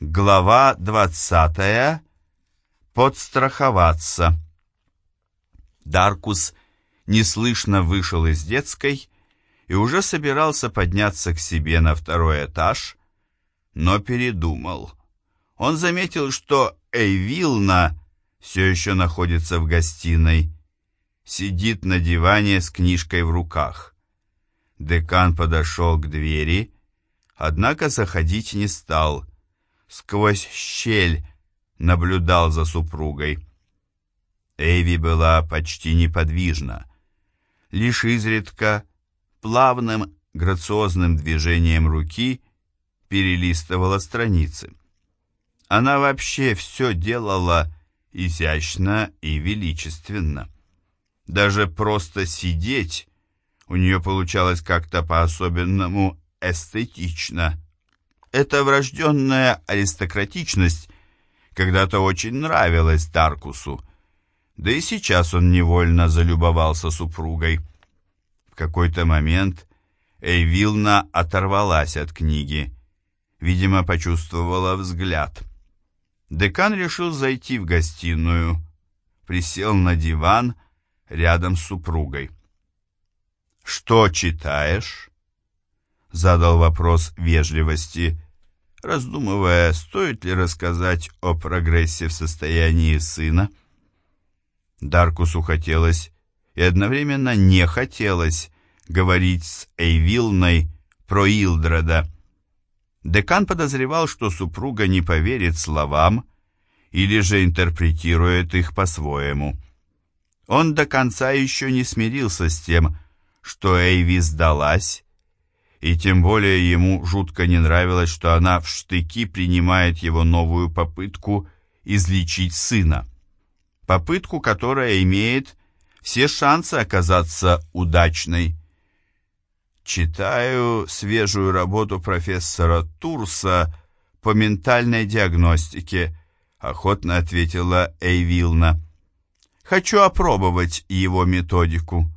Глава 20. Подстраховаться. Даркус неслышно вышел из детской и уже собирался подняться к себе на второй этаж, но передумал. Он заметил, что Эйвилна все еще находится в гостиной, сидит на диване с книжкой в руках. Декан подошел к двери, однако заходить не стал — сквозь щель наблюдал за супругой. Эйви была почти неподвижна. Лишь изредка плавным грациозным движением руки перелистывала страницы. Она вообще все делала изящно и величественно. Даже просто сидеть у нее получалось как-то по-особенному эстетично. Эта врожденная аристократичность когда-то очень нравилась Таркусу, да и сейчас он невольно залюбовался супругой. В какой-то момент Эйвилна оторвалась от книги, видимо, почувствовала взгляд. Декан решил зайти в гостиную, присел на диван рядом с супругой. «Что читаешь?» Задал вопрос вежливости, раздумывая, стоит ли рассказать о прогрессе в состоянии сына. Даркусу хотелось и одновременно не хотелось говорить с Эйвилной про Илдреда. Декан подозревал, что супруга не поверит словам или же интерпретирует их по-своему. Он до конца еще не смирился с тем, что Эйви сдалась, и тем более ему жутко не нравилось, что она в штыки принимает его новую попытку излечить сына. Попытку, которая имеет все шансы оказаться удачной. Читаю свежую работу профессора Турса по ментальной диагностике, охотно ответила Эйвилна. Хочу опробовать его методику.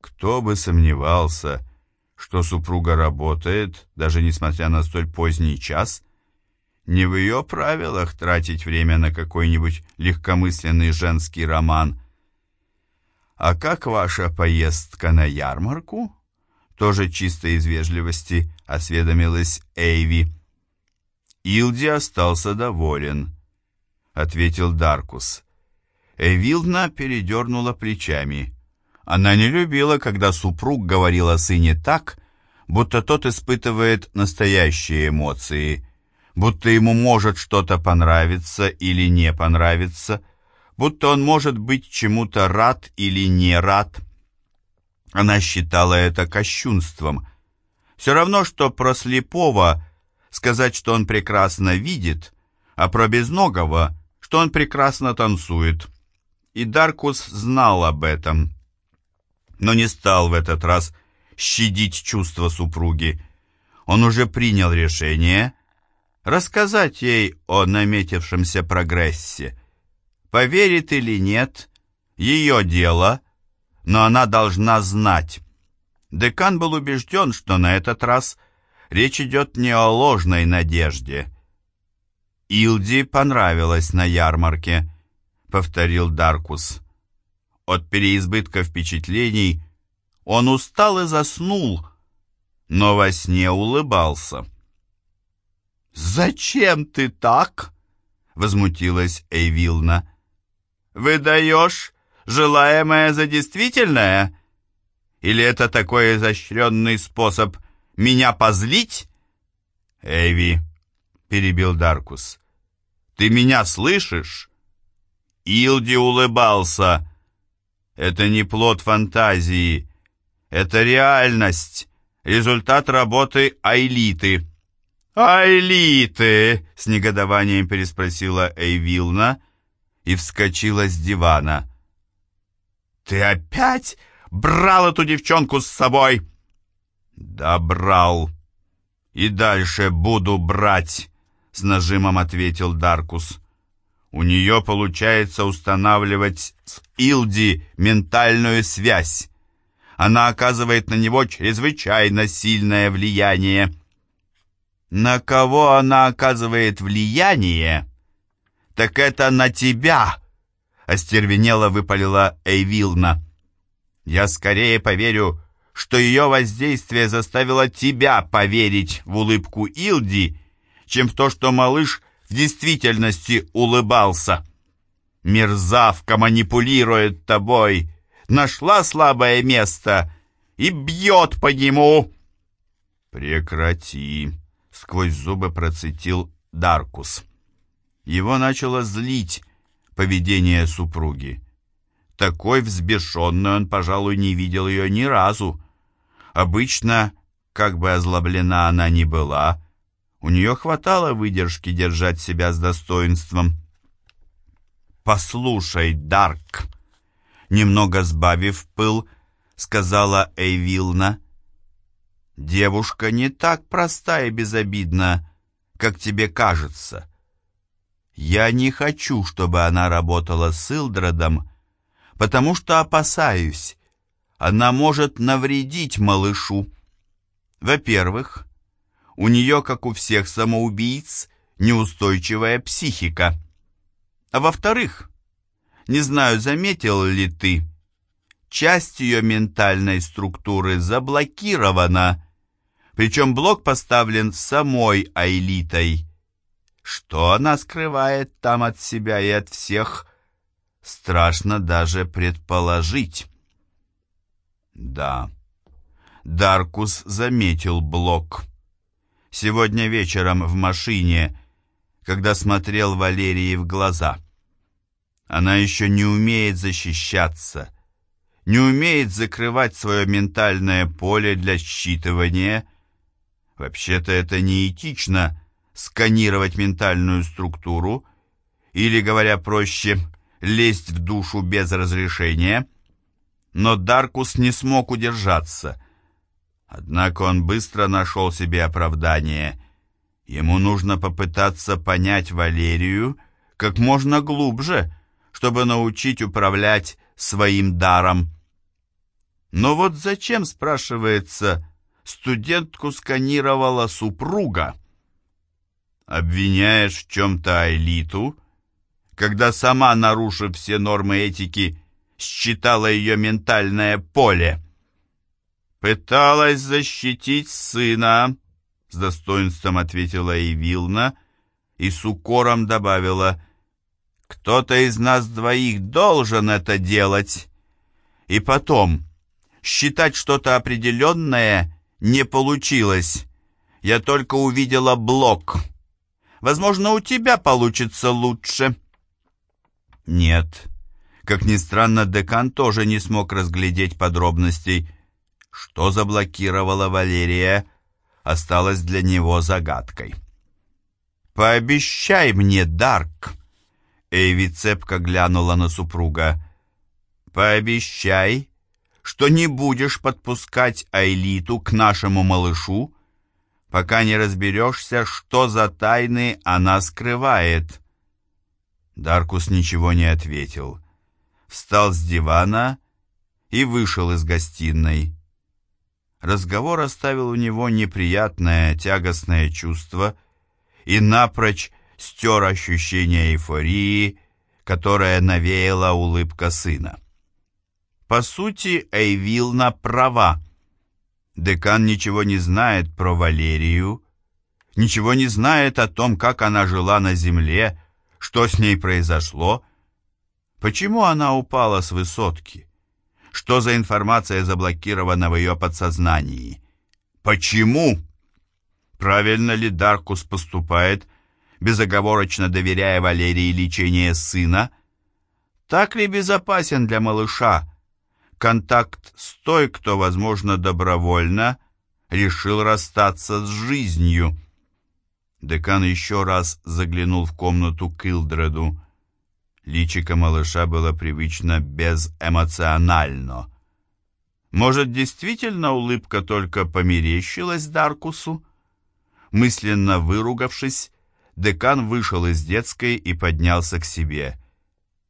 Кто бы сомневался, что супруга работает, даже несмотря на столь поздний час, не в ее правилах тратить время на какой-нибудь легкомысленный женский роман. «А как ваша поездка на ярмарку?» Тоже чисто из вежливости осведомилась Эйви. «Илди остался доволен», — ответил Даркус. Эвилдна передернула плечами. Она не любила, когда супруг говорил о сыне так, будто тот испытывает настоящие эмоции, будто ему может что-то понравиться или не понравиться, будто он может быть чему-то рад или не рад. Она считала это кощунством. Все равно, что про слепого сказать, что он прекрасно видит, а про безногого, что он прекрасно танцует. И Даркус знал об этом но не стал в этот раз щадить чувства супруги. Он уже принял решение рассказать ей о наметившемся прогрессе. Поверит или нет, ее дело, но она должна знать. Декан был убежден, что на этот раз речь идет не о ложной надежде. «Илди понравилось на ярмарке», — повторил Даркус. От переизбытка впечатлений он устал и заснул, но во сне улыбался. «Зачем ты так?» — возмутилась Эйвилна. «Выдаешь желаемое за действительное? Или это такой изощренный способ меня позлить?» «Эйви», — перебил Даркус, — «ты меня слышишь?» Илди улыбался, это не плод фантазии. Это реальность, результат работы Айлиты. «Айлиты!» — с негодованием переспросила Эйвилна и вскочила с дивана. «Ты опять брал эту девчонку с собой?» «Да, брал. И дальше буду брать», — с нажимом ответил Даркус. У нее получается устанавливать с Илди ментальную связь. Она оказывает на него чрезвычайно сильное влияние. На кого она оказывает влияние, так это на тебя, остервенело выпалила Эйвилна. Я скорее поверю, что ее воздействие заставило тебя поверить в улыбку Илди, чем в то, что малыш в действительности улыбался. Мерзавка манипулирует тобой, нашла слабое место и бьет по нему. Прекрати, сквозь зубы процитил Даркус. Его начало злить поведение супруги. Такой взбешенной он, пожалуй, не видел ее ни разу. Обычно, как бы озлоблена она ни была, у нее хватало выдержки держать себя с достоинством. «Послушай, Дарк!» Немного сбавив пыл, сказала Эйвилна. «Девушка не так проста и безобидна, как тебе кажется. Я не хочу, чтобы она работала с Илдредом, потому что опасаюсь, она может навредить малышу. Во-первых, у нее, как у всех самоубийц, неустойчивая психика. А во-вторых, не знаю, заметил ли ты, часть ее ментальной структуры заблокирована, причем блок поставлен самой Айлитой. Что она скрывает там от себя и от всех, страшно даже предположить. Да, Даркус заметил блок. Сегодня вечером в машине, когда смотрел Валерии в глаза. Она еще не умеет защищаться, не умеет закрывать свое ментальное поле для считывания. Вообще-то это неэтично сканировать ментальную структуру или, говоря проще, лезть в душу без разрешения, но Даркус не смог удержаться. Однако он быстро нашел себе оправдание. Ему нужно попытаться понять Валерию как можно глубже, чтобы научить управлять своим даром. Но вот зачем, спрашивается, студентку сканировала супруга? Обвиняешь в чем-то Айлиту, когда сама, нарушив все нормы этики, считала ее ментальное поле. «Пыталась защитить сына», — с достоинством ответила и Вилна, и с укором добавила, «Кто-то из нас двоих должен это делать. И потом, считать что-то определенное не получилось. Я только увидела блок. Возможно, у тебя получится лучше». Нет. Как ни странно, декан тоже не смог разглядеть подробностей. Что заблокировала Валерия, осталось для него загадкой. «Пообещай мне, Дарк!» Эйви цепко глянула на супруга. «Пообещай, что не будешь подпускать Айлиту к нашему малышу, пока не разберешься, что за тайны она скрывает». Даркус ничего не ответил. Встал с дивана и вышел из гостиной. Разговор оставил у него неприятное, тягостное чувство и напрочь стер ощущение эйфории, которое навеяла улыбка сына. По сути, Эйвилна права. Декан ничего не знает про Валерию, ничего не знает о том, как она жила на земле, что с ней произошло? Почему она упала с высотки? Что за информация заблокирована в ее подсознании? Почему? Правильно ли Даркус поступает, безоговорочно доверяя Валерии лечение сына? Так ли безопасен для малыша контакт с той, кто, возможно, добровольно решил расстаться с жизнью? Декан еще раз заглянул в комнату к Илдреду. Личико малыша было привычно безэмоционально. Может, действительно улыбка только померещилась Даркусу? Мысленно выругавшись, декан вышел из детской и поднялся к себе.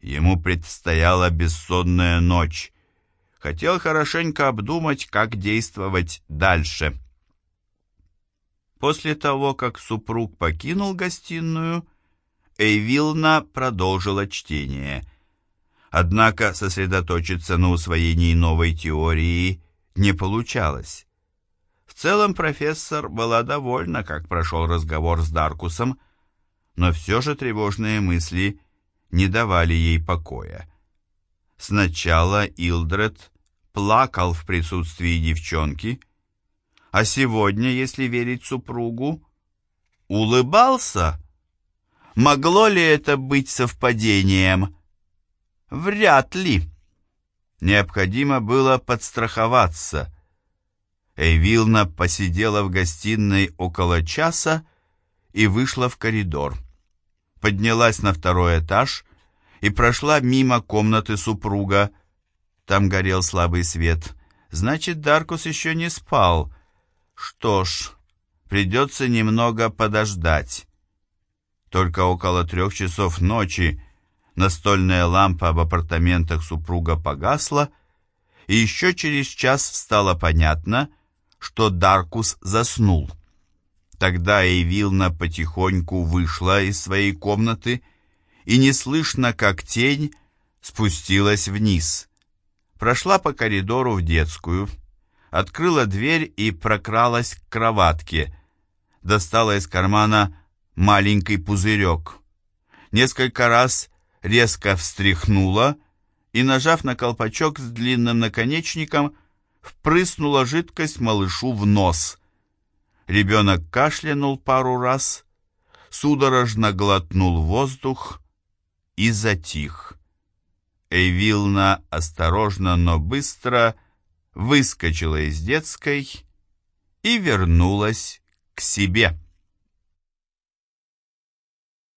Ему предстояла бессонная ночь. Хотел хорошенько обдумать, как действовать дальше. После того, как супруг покинул гостиную, Эйвилна продолжила чтение. Однако сосредоточиться на усвоении новой теории не получалось. В целом профессор была довольна, как прошел разговор с Даркусом, но все же тревожные мысли не давали ей покоя. Сначала Илдред плакал в присутствии девчонки, а сегодня, если верить супругу, улыбался. Могло ли это быть совпадением? Вряд ли. Необходимо было подстраховаться. Эйвилна посидела в гостиной около часа и вышла в коридор. Поднялась на второй этаж и прошла мимо комнаты супруга. Там горел слабый свет. Значит, Даркус еще не спал. Что ж, придется немного подождать. Только около трех часов ночи настольная лампа в апартаментах супруга погасла, и еще через час стало понятно, что Даркус заснул. Тогда Эйвилна потихоньку вышла из своей комнаты и неслышно, как тень, спустилась вниз. Прошла по коридору в детскую, открыла дверь и прокралась к кроватке, достала из кармана маленький пузырек. Несколько раз резко встряхнула и, нажав на колпачок с длинным наконечником, впрыснула жидкость малышу в нос. Ребенок кашлянул пару раз, судорожно глотнул воздух и затих. Эйвилна осторожно, но быстро выскочила из детской и вернулась к себе.